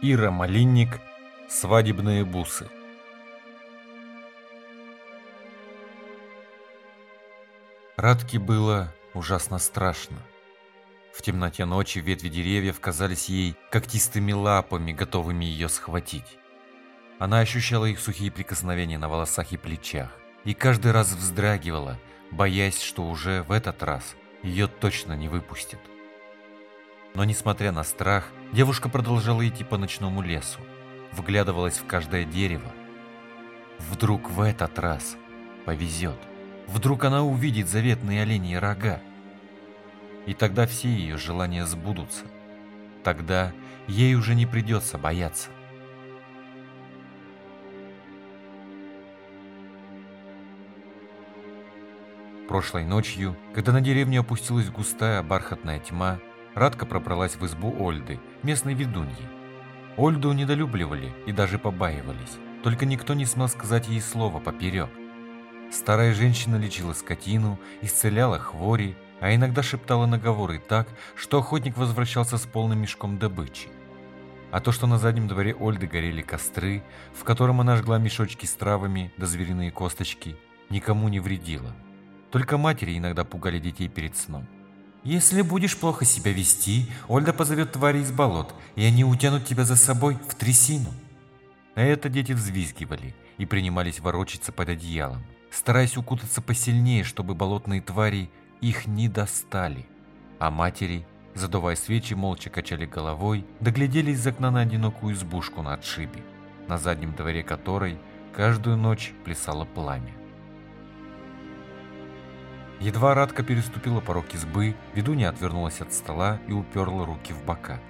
Ира Малинник «Свадебные бусы». Радке было ужасно страшно. В темноте ночи ветви деревьев казались ей когтистыми лапами, готовыми ее схватить. Она ощущала их сухие прикосновения на волосах и плечах, и каждый раз вздрагивала, боясь, что уже в этот раз ее точно не выпустят. Но несмотря на страх, девушка продолжала идти по ночному лесу, вглядывалась в каждое дерево. Вдруг в этот раз повезет. Вдруг она увидит заветные оленьи рога. И тогда все ее желания сбудутся. Тогда ей уже не придется бояться. Прошлой ночью, когда на деревню опустилась густая бархатная тьма, Радка пробралась в избу Ольды, местной ведуньи. Ольду недолюбливали и даже побаивались, только никто не смел сказать ей слова поперек. Старая женщина лечила скотину, исцеляла хвори, а иногда шептала наговоры так, что охотник возвращался с полным мешком добычи. А то, что на заднем дворе Ольды горели костры, в котором она жгла мешочки с травами да звериные косточки, никому не вредило. Только матери иногда пугали детей перед сном. Если будешь плохо себя вести, Ольда позовет твари из болот, и они утянут тебя за собой в трясину. На это дети взвизгивали и принимались ворочаться под одеялом, стараясь укутаться посильнее, чтобы болотные твари их не достали. А матери, задувая свечи, молча качали головой, доглядели из окна на одинокую избушку на отшибе, на заднем дворе которой каждую ночь плясало пламя. Едва Радка переступила порог избы, ведунья отвернулась от стола и уперла руки в бока.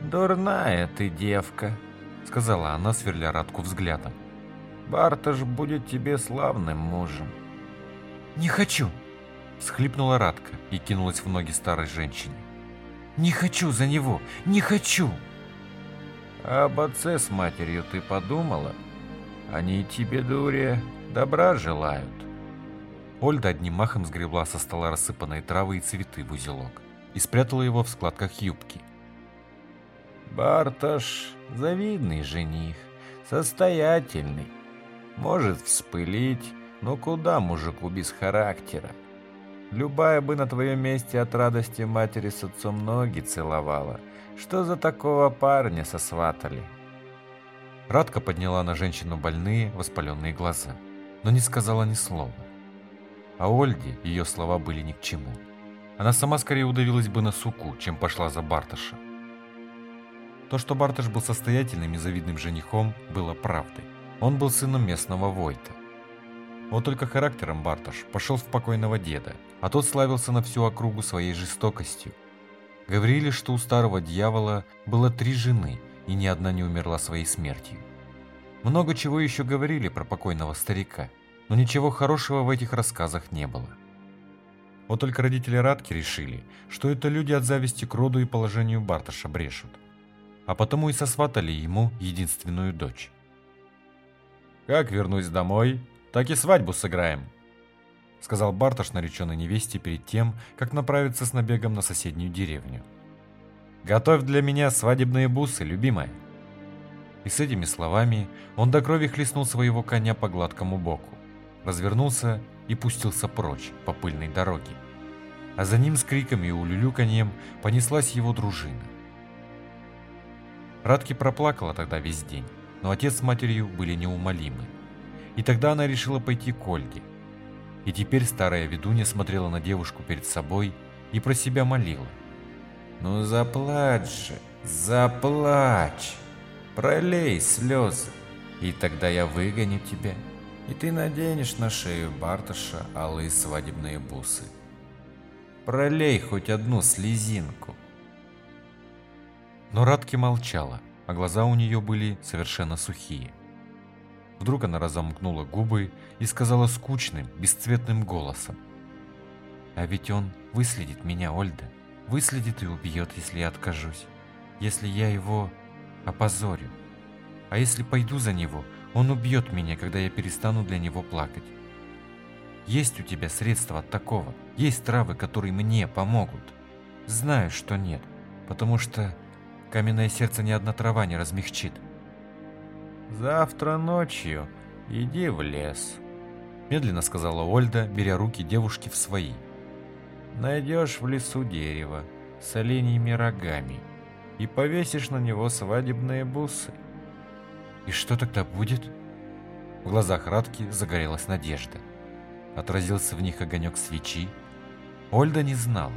«Дурная ты девка», — сказала она, сверля Радку взглядом. «Барташ будет тебе славным мужем». «Не хочу!» — схлипнула Радка и кинулась в ноги старой женщине. «Не хочу за него! Не хочу!» «Об отце с матерью ты подумала? Они тебе, дуря, добра желают». Ольда одним махом сгребла со стола рассыпанные травы и цветы в узелок и спрятала его в складках юбки. «Барташ – завидный жених, состоятельный. Может вспылить, но куда мужику без характера? Любая бы на твоем месте от радости матери с отцом ноги целовала. Что за такого парня сосватали?» Радка подняла на женщину больные, воспаленные глаза, но не сказала ни слова. А Ольге ее слова были ни к чему. Она сама скорее удавилась бы на суку, чем пошла за Барташа. То, что Барташ был состоятельным и завидным женихом, было правдой. Он был сыном местного Войта. Вот только характером Барташ пошел в покойного деда, а тот славился на всю округу своей жестокостью. Говорили, что у старого дьявола было три жены, и ни одна не умерла своей смертью. Много чего еще говорили про покойного старика – но ничего хорошего в этих рассказах не было. Вот только родители Радки решили, что это люди от зависти к роду и положению Барташа брешут, а потому и сосватали ему единственную дочь. «Как вернусь домой, так и свадьбу сыграем», сказал Барташ нареченной невесте перед тем, как направиться с набегом на соседнюю деревню. «Готовь для меня свадебные бусы, любимая». И с этими словами он до крови хлестнул своего коня по гладкому боку развернулся и пустился прочь по пыльной дороге. А за ним с криками и улюлюканьем понеслась его дружина. Радки проплакала тогда весь день, но отец с матерью были неумолимы. И тогда она решила пойти к Ольге. И теперь старая ведунья смотрела на девушку перед собой и про себя молила. «Ну заплачь же, заплачь, пролей слезы, и тогда я выгоню тебя и ты наденешь на шею Барташа алые свадебные бусы. Пролей хоть одну слезинку. Но Радки молчала, а глаза у нее были совершенно сухие. Вдруг она разомкнула губы и сказала скучным, бесцветным голосом. «А ведь он выследит меня, Ольда, выследит и убьет, если я откажусь, если я его опозорю. А если пойду за него, он убьет меня, когда я перестану для него плакать. Есть у тебя средства от такого? Есть травы, которые мне помогут? Знаю, что нет, потому что каменное сердце ни одна трава не размягчит. «Завтра ночью иди в лес», — медленно сказала Ольда, беря руки девушки в свои. «Найдешь в лесу дерево с оленьими рогами и повесишь на него свадебные бусы». «И что тогда будет?» В глазах Радки загорелась надежда. Отразился в них огонек свечи. Ольда не знала.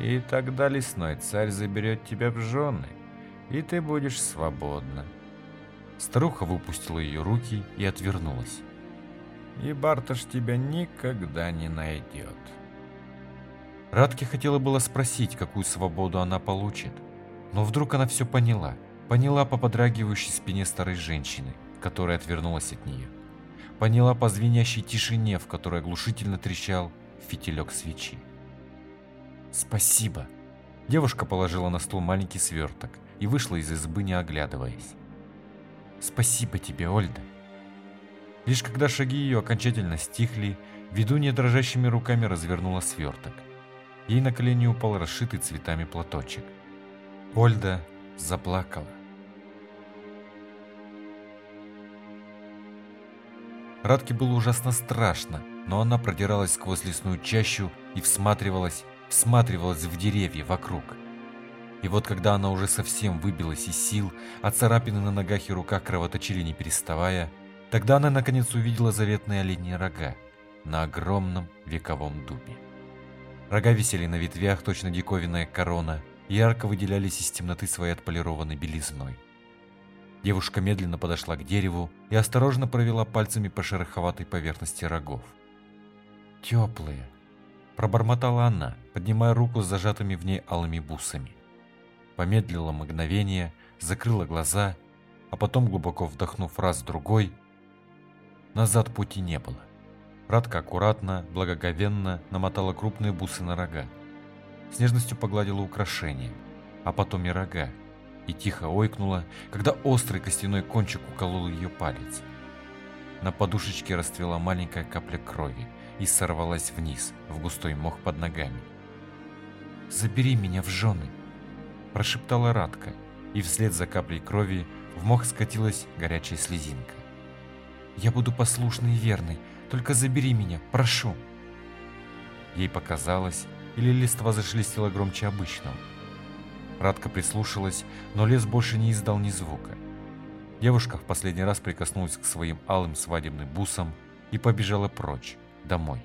«И тогда лесной царь заберет тебя в жены, и ты будешь свободна». Старуха выпустила ее руки и отвернулась. «И Барташ тебя никогда не найдет». Радке хотела было спросить, какую свободу она получит, но вдруг она все поняла. Поняла по подрагивающей спине старой женщины, которая отвернулась от нее. Поняла по звенящей тишине, в которой оглушительно трещал фитилек свечи. «Спасибо!» Девушка положила на стол маленький сверток и вышла из избы, не оглядываясь. «Спасибо тебе, Ольда!» Лишь когда шаги ее окончательно стихли, ведунья дрожащими руками развернула сверток. Ей на колени упал расшитый цветами платочек. Ольда заплакала. Радке было ужасно страшно, но она продиралась сквозь лесную чащу и всматривалась, всматривалась в деревья вокруг. И вот когда она уже совсем выбилась из сил, а царапины на ногах и руках кровоточили не переставая, тогда она наконец увидела заветные оленьи рога на огромном вековом дубе. Рога висели на ветвях, точно диковинная корона, ярко выделялись из темноты своей отполированной белизной. Девушка медленно подошла к дереву и осторожно провела пальцами по шероховатой поверхности рогов. «Теплые», – пробормотала она, поднимая руку с зажатыми в ней алыми бусами. Помедлила мгновение, закрыла глаза, а потом, глубоко вдохнув раз-другой, назад пути не было. Радка аккуратно, благоговенно намотала крупные бусы на рога. С нежностью погладила украшения, а потом и рога, и тихо ойкнула, когда острый костяной кончик уколол ее палец. На подушечке расцвела маленькая капля крови и сорвалась вниз, в густой мох под ногами. «Забери меня в жены!» – прошептала Радка, и вслед за каплей крови в мох скатилась горячая слезинка. «Я буду послушной и верной, только забери меня, прошу!» Ей показалось, или листва зашелестела громче обычного. Радка прислушалась, но лес больше не издал ни звука. Девушка в последний раз прикоснулась к своим алым свадебным бусам и побежала прочь, домой.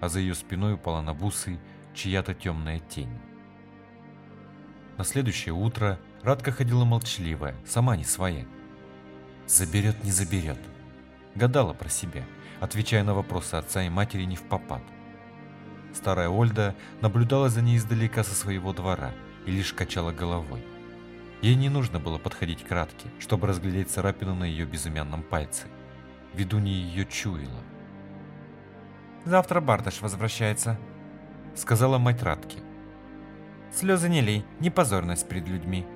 А за ее спиной упала на бусы чья-то темная тень. На следующее утро Радка ходила молчаливая, сама не своя. «Заберет, не заберет», – гадала про себя, отвечая на вопросы отца и матери не в попад. Старая Ольда наблюдала за ней издалека со своего двора – и лишь качала головой. Ей не нужно было подходить к Радке, чтобы разглядеть царапину на ее безымянном пальце. Ведунья ее чуяла. «Завтра Бардаш возвращается», — сказала мать Радки. «Слезы не лей, не позорность перед людьми.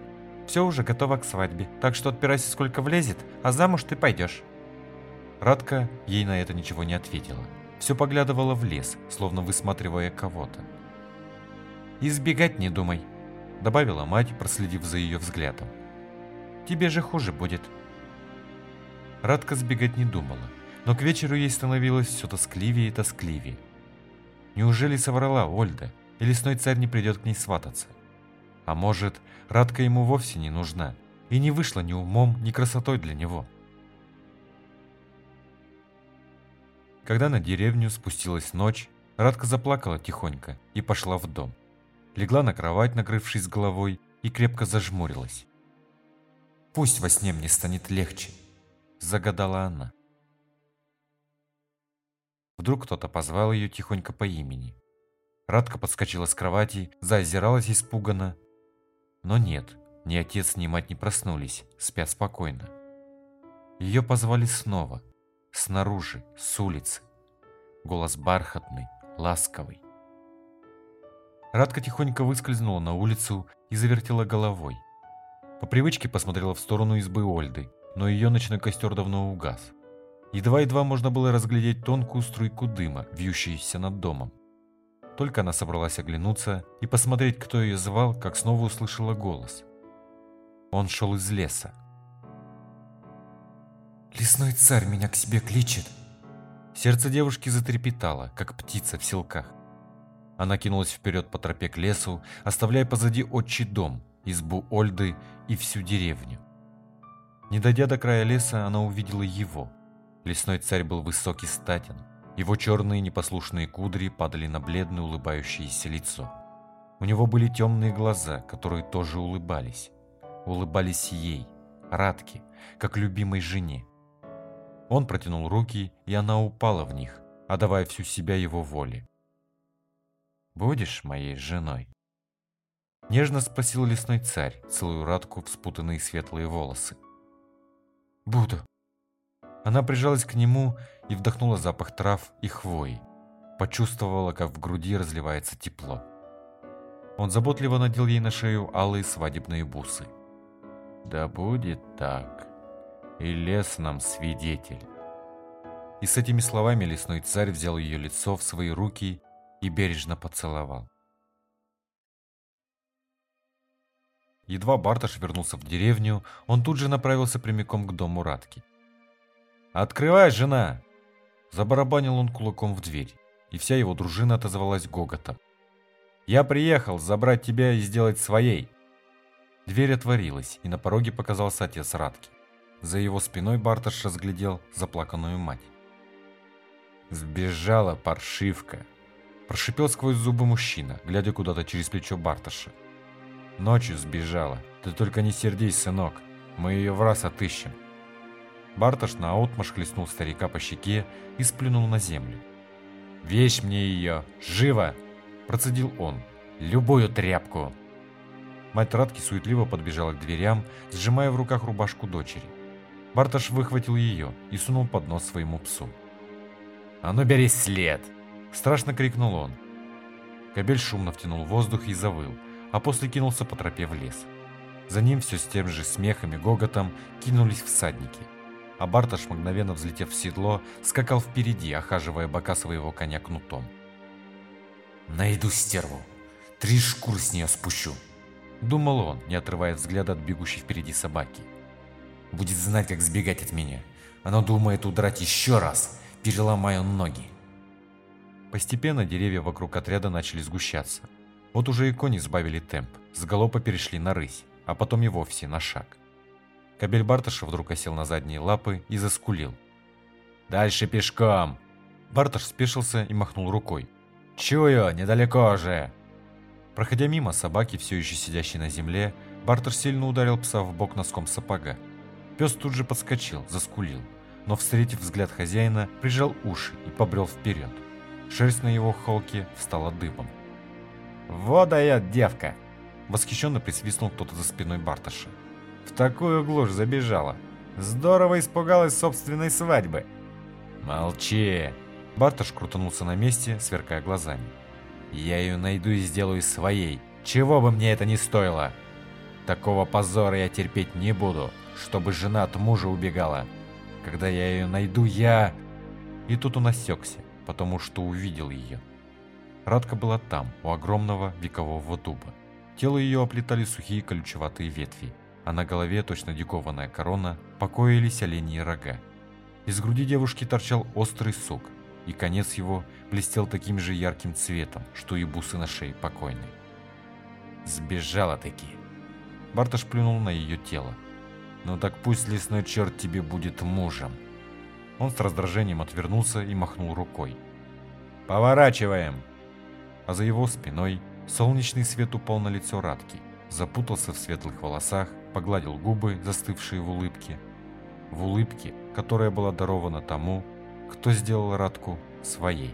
Все уже готово к свадьбе, так что отпирайся сколько влезет, а замуж ты пойдешь». Радка ей на это ничего не ответила. Все поглядывала в лес, словно высматривая кого-то. «Избегать не думай», добавила мать, проследив за ее взглядом. «Тебе же хуже будет». Радка сбегать не думала, но к вечеру ей становилось все тоскливее и тоскливее. Неужели соврала Ольда, и лесной царь не придет к ней свататься? А может, Радка ему вовсе не нужна, и не вышла ни умом, ни красотой для него? Когда на деревню спустилась ночь, Радка заплакала тихонько и пошла в дом легла на кровать, накрывшись головой, и крепко зажмурилась. «Пусть во сне мне станет легче», – загадала она. Вдруг кто-то позвал ее тихонько по имени. Радка подскочила с кровати, заозиралась испуганно. Но нет, ни отец, ни мать не проснулись, спят спокойно. Ее позвали снова, снаружи, с улицы. Голос бархатный, ласковый. Радка тихонько выскользнула на улицу и завертела головой. По привычке посмотрела в сторону избы Ольды, но ее ночной костер давно угас. Едва-едва можно было разглядеть тонкую струйку дыма, вьющуюся над домом. Только она собралась оглянуться и посмотреть, кто ее звал, как снова услышала голос. Он шел из леса. «Лесной царь меня к себе кличет!» Сердце девушки затрепетало, как птица в селках. Она кинулась вперед по тропе к лесу, оставляя позади отчий дом, избу Ольды и всю деревню. Не дойдя до края леса, она увидела его. Лесной царь был высокий статен. Его черные непослушные кудри падали на бледное улыбающееся лицо. У него были темные глаза, которые тоже улыбались. Улыбались ей, Радке, как любимой жене. Он протянул руки, и она упала в них, отдавая всю себя его воле. «Будешь моей женой?» Нежно спросил лесной царь, целую Радку в спутанные светлые волосы. «Буду». Она прижалась к нему и вдохнула запах трав и хвои. Почувствовала, как в груди разливается тепло. Он заботливо надел ей на шею алые свадебные бусы. «Да будет так, и лес нам свидетель». И с этими словами лесной царь взял ее лицо в свои руки и бережно поцеловал. Едва Барташ вернулся в деревню, он тут же направился прямиком к дому Радки. «Открывай, жена!» Забарабанил он кулаком в дверь, и вся его дружина отозвалась гоготом. «Я приехал забрать тебя и сделать своей!» Дверь отворилась, и на пороге показался отец Радки. За его спиной Барташ разглядел заплаканную мать. «Сбежала паршивка!» Прошипел сквозь зубы мужчина, глядя куда-то через плечо Барташа. Ночью сбежала. Ты только не сердись, сынок. Мы ее в раз отыщем. Барташ наотмашь хлестнул старика по щеке и сплюнул на землю. «Вещь мне ее! Живо!» Процедил он. «Любую тряпку!» Мать Радки суетливо подбежала к дверям, сжимая в руках рубашку дочери. Барташ выхватил ее и сунул под нос своему псу. «А ну бери след!» Страшно крикнул он. Кобель шумно втянул воздух и завыл, а после кинулся по тропе в лес. За ним все с тем же смехом и гоготом кинулись всадники. А Барташ, мгновенно взлетев в седло, скакал впереди, охаживая бока своего коня кнутом. «Найду стерву. Три шкуры с нее спущу», — думал он, не отрывая взгляда от бегущей впереди собаки. «Будет знать, как сбегать от меня. Она думает удрать еще раз. Переломаю ноги». Постепенно деревья вокруг отряда начали сгущаться. Вот уже и кони сбавили темп, с галопа перешли на рысь, а потом и вовсе на шаг. Кабель Барташа вдруг осел на задние лапы и заскулил. «Дальше пешком!» Барташ спешился и махнул рукой. «Чую, недалеко же!» Проходя мимо собаки, все еще сидящей на земле, Барташ сильно ударил пса в бок носком сапога. Пес тут же подскочил, заскулил, но, встретив взгляд хозяина, прижал уши и побрел вперед. Шерсть на его холке встала дыбом. «Вот дает девка!» Восхищенно присвистнул кто-то за спиной Барташа. «В такую глушь забежала. Здорово испугалась собственной свадьбы!» «Молчи!» Барташ крутанулся на месте, сверкая глазами. «Я ее найду и сделаю своей, чего бы мне это ни стоило! Такого позора я терпеть не буду, чтобы жена от мужа убегала. Когда я ее найду, я...» И тут он осекся, потому что увидел ее. Радка была там, у огромного векового дуба. Тело ее оплетали сухие колючеватые ветви, а на голове, точно дикованная корона, покоились оленьи рога. Из груди девушки торчал острый сук, и конец его блестел таким же ярким цветом, что и бусы на шее покойной. «Сбежала-таки!» Барташ плюнул на ее тело. «Ну так пусть лесной черт тебе будет мужем!» Он с раздражением отвернулся и махнул рукой. «Поворачиваем!» а за его спиной солнечный свет упал на лицо Радки, запутался в светлых волосах, погладил губы, застывшие в улыбке. В улыбке, которая была дарована тому, кто сделал Радку своей.